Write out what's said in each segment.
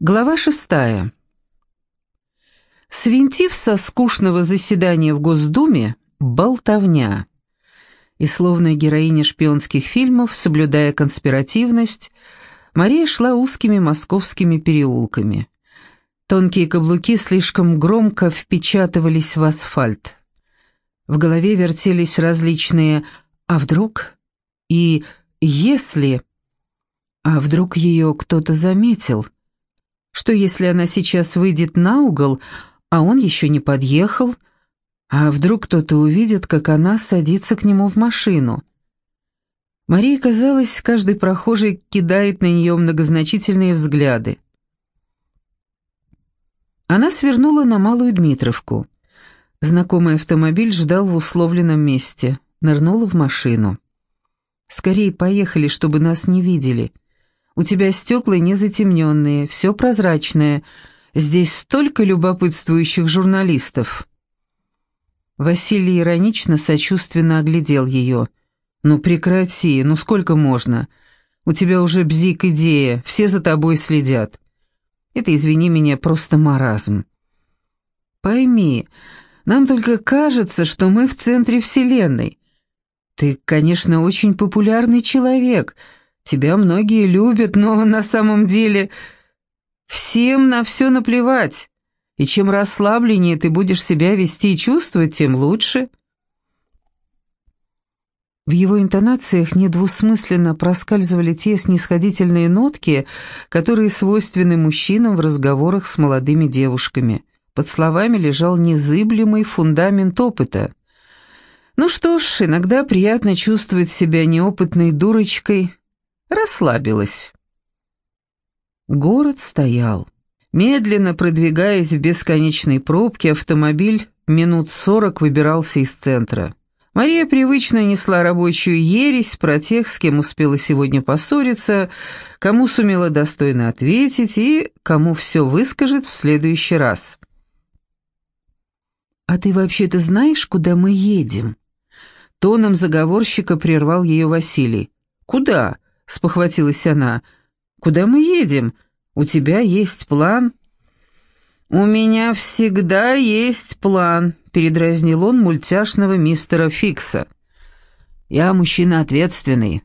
Глава шестая. Свинтив со скучного заседания в Госдуме, болтовня. И словно героиня шпионских фильмов, соблюдая конспиративность, Мария шла узкими московскими переулками. Тонкие каблуки слишком громко впечатывались в асфальт. В голове вертелись различные «а вдруг?» и «если?» А вдруг ее кто-то заметил – что если она сейчас выйдет на угол, а он еще не подъехал, а вдруг кто-то увидит, как она садится к нему в машину? Марии казалось, каждый прохожий кидает на нее многозначительные взгляды. Она свернула на Малую Дмитровку. Знакомый автомобиль ждал в условленном месте. Нырнула в машину. «Скорее поехали, чтобы нас не видели», у тебя стекла не затемненные, все прозрачное. Здесь столько любопытствующих журналистов». Василий иронично, сочувственно оглядел ее. «Ну прекрати, ну сколько можно? У тебя уже бзик идея, все за тобой следят. Это, извини меня, просто маразм. Пойми, нам только кажется, что мы в центре Вселенной. Ты, конечно, очень популярный человек, Тебя многие любят, но на самом деле всем на все наплевать. И чем расслабленнее ты будешь себя вести и чувствовать, тем лучше». В его интонациях недвусмысленно проскальзывали те снисходительные нотки, которые свойственны мужчинам в разговорах с молодыми девушками. Под словами лежал незыблемый фундамент опыта. Ну что ж, иногда приятно чувствовать себя неопытной дурочкой, расслабилась. Город стоял. Медленно продвигаясь в бесконечной пробке, автомобиль минут сорок выбирался из центра. Мария привычно несла рабочую ересь про тех, с кем успела сегодня поссориться, кому сумела достойно ответить и кому все выскажет в следующий раз. «А ты вообще-то знаешь, куда мы едем?» Тоном заговорщика прервал ее Василий. «Куда?» Спохватилась она. «Куда мы едем? У тебя есть план?» «У меня всегда есть план», — передразнил он мультяшного мистера Фикса. «Я мужчина ответственный.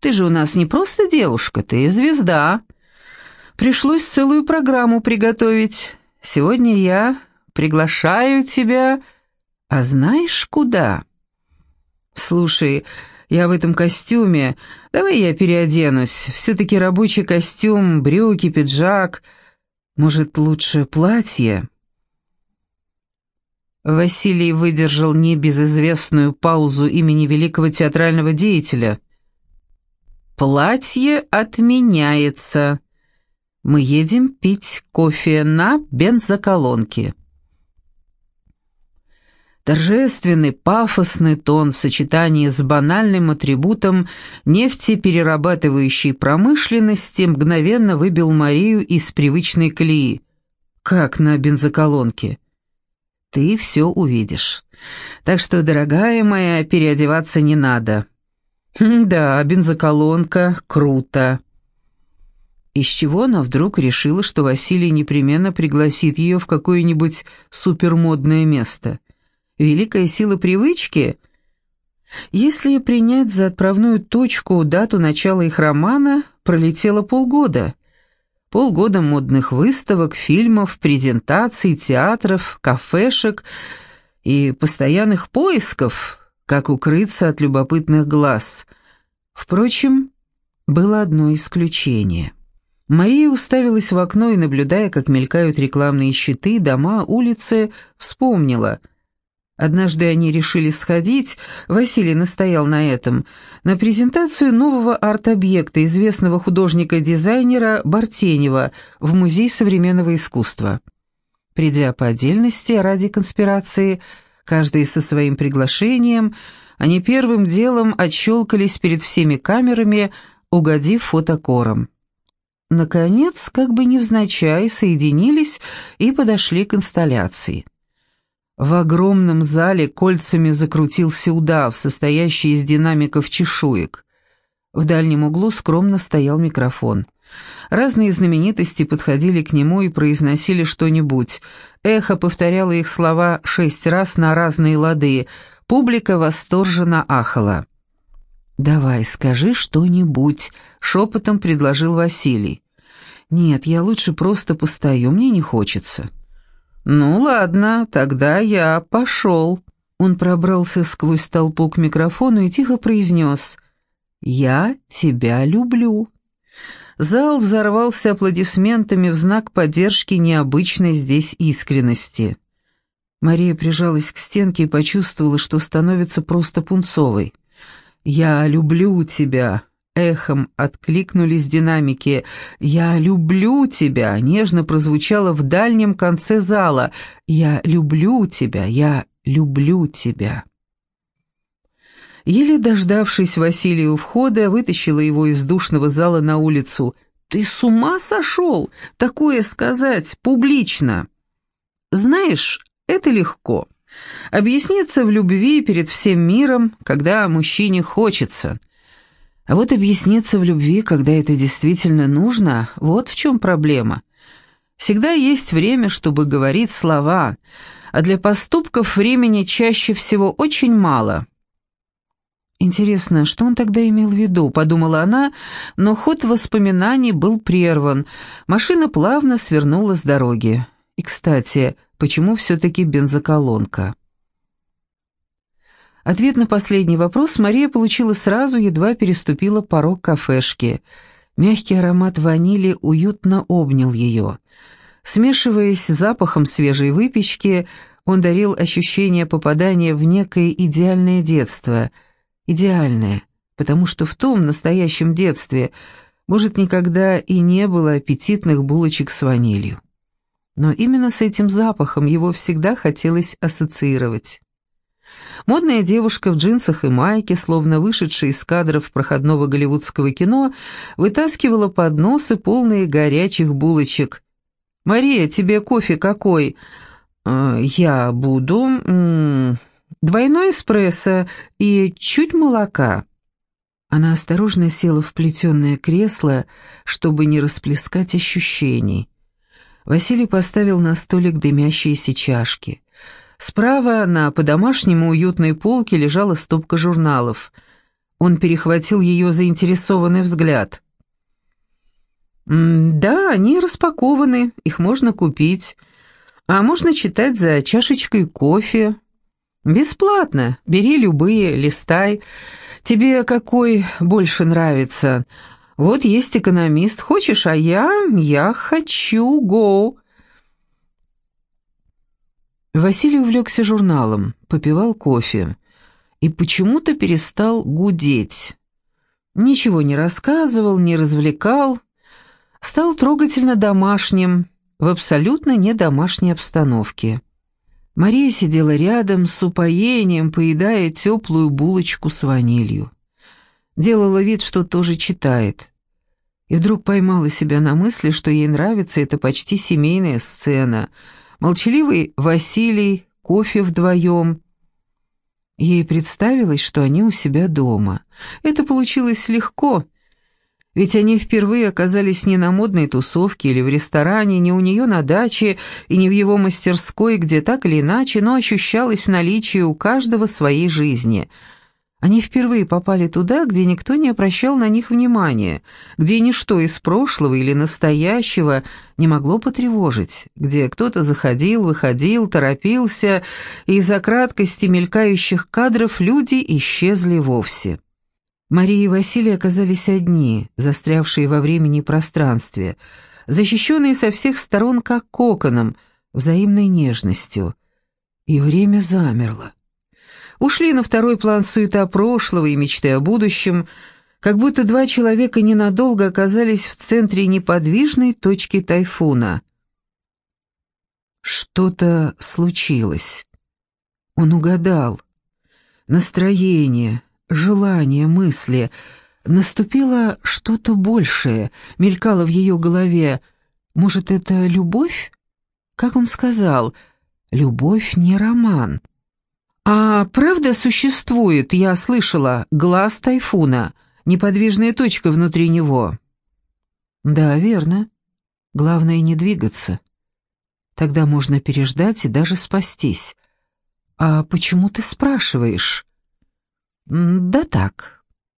Ты же у нас не просто девушка, ты звезда. Пришлось целую программу приготовить. Сегодня я приглашаю тебя... А знаешь, куда?» «Слушай, я в этом костюме. Давай я переоденусь. Все-таки рабочий костюм, брюки, пиджак. Может, лучше платье?» Василий выдержал небезызвестную паузу имени великого театрального деятеля. «Платье отменяется. Мы едем пить кофе на бензоколонке». Торжественный, пафосный тон в сочетании с банальным атрибутом нефтеперерабатывающей промышленности мгновенно выбил Марию из привычной колеи. Как на бензоколонке. Ты все увидишь. Так что, дорогая моя, переодеваться не надо. Хм, да, бензоколонка, круто. Из чего она вдруг решила, что Василий непременно пригласит ее в какое-нибудь супермодное место? Великая сила привычки? Если принять за отправную точку дату начала их романа, пролетело полгода. Полгода модных выставок, фильмов, презентаций, театров, кафешек и постоянных поисков, как укрыться от любопытных глаз. Впрочем, было одно исключение. Мария уставилась в окно и, наблюдая, как мелькают рекламные щиты, дома, улицы, вспомнила — Однажды они решили сходить, Василий настоял на этом, на презентацию нового арт-объекта известного художника-дизайнера Бартенева в Музей современного искусства. Придя по отдельности ради конспирации, каждый со своим приглашением, они первым делом отщелкались перед всеми камерами, угодив фотокором. Наконец, как бы невзначай, соединились и подошли к инсталляции. В огромном зале кольцами закрутился удав, состоящий из динамиков чешуек. В дальнем углу скромно стоял микрофон. Разные знаменитости подходили к нему и произносили что-нибудь. Эхо повторяло их слова шесть раз на разные лады. Публика восторженно ахала. «Давай, скажи что-нибудь», — шепотом предложил Василий. «Нет, я лучше просто постою, мне не хочется». «Ну ладно, тогда я пошел». Он пробрался сквозь толпу к микрофону и тихо произнес «Я тебя люблю». Зал взорвался аплодисментами в знак поддержки необычной здесь искренности. Мария прижалась к стенке и почувствовала, что становится просто пунцовой. «Я люблю тебя!» Эхом откликнулись динамики. «Я люблю тебя!» нежно прозвучало в дальнем конце зала. «Я люблю тебя! Я люблю тебя!» Еле дождавшись Василия у входа, вытащила его из душного зала на улицу. «Ты с ума сошел? Такое сказать публично!» «Знаешь, это легко. Объясниться в любви перед всем миром, когда мужчине хочется. А вот объясниться в любви, когда это действительно нужно, вот в чем проблема. Всегда есть время, чтобы говорить слова, а для поступков времени чаще всего очень мало». «Интересно, что он тогда имел в виду?» — подумала она, но ход воспоминаний был прерван. Машина плавно свернула с дороги. И, кстати, почему все-таки бензоколонка? Ответ на последний вопрос Мария получила сразу, едва переступила порог кафешки. Мягкий аромат ванили уютно обнял ее. Смешиваясь с запахом свежей выпечки, он дарил ощущение попадания в некое идеальное детство — идеальное, потому что в том настоящем детстве, может, никогда и не было аппетитных булочек с ванилью. Но именно с этим запахом его всегда хотелось ассоциировать. Модная девушка в джинсах и майке, словно вышедшая из кадров проходного голливудского кино, вытаскивала подносы, полные горячих булочек. «Мария, тебе кофе какой?» «Э, «Я буду...» Двойной эспрессо и чуть молока». Она осторожно села в плетеное кресло, чтобы не расплескать ощущений. Василий поставил на столик дымящиеся чашки. Справа на по-домашнему уютной полке лежала стопка журналов. Он перехватил ее заинтересованный взгляд. «Да, они распакованы, их можно купить. А можно читать за чашечкой кофе, «Бесплатно. Бери любые, листай. Тебе какой больше нравится? Вот есть экономист. Хочешь, а я... я хочу. Го!» Василий увлекся журналом, попивал кофе и почему-то перестал гудеть. Ничего не рассказывал, не развлекал. Стал трогательно домашним, в абсолютно недомашней обстановке. Мария сидела рядом с упоением, поедая теплую булочку с ванилью. Делала вид, что тоже читает. И вдруг поймала себя на мысли, что ей нравится эта почти семейная сцена. Молчаливый Василий, кофе вдвоем. Ей представилось, что они у себя дома. Это получилось легко, ведь они впервые оказались не на модной тусовке или в ресторане, не у нее на даче и не в его мастерской, где так или иначе, но ощущалось наличие у каждого своей жизни. Они впервые попали туда, где никто не обращал на них внимания, где ничто из прошлого или настоящего не могло потревожить, где кто-то заходил, выходил, торопился, и из-за краткости мелькающих кадров люди исчезли вовсе. Мария и Василий оказались одни, застрявшие во времени и пространстве, защищенные со всех сторон как коконом, взаимной нежностью. И время замерло. Ушли на второй план суета прошлого и мечты о будущем, как будто два человека ненадолго оказались в центре неподвижной точки тайфуна. Что-то случилось. Он угадал. Настроение, желания, мысли. Наступило что-то большее, мелькало в ее голове. Может, это любовь? Как он сказал, любовь не роман. А правда существует, я слышала, глаз тайфуна, неподвижная точка внутри него? Да, верно. Главное не двигаться. Тогда можно переждать и даже спастись. А почему ты спрашиваешь? Да так.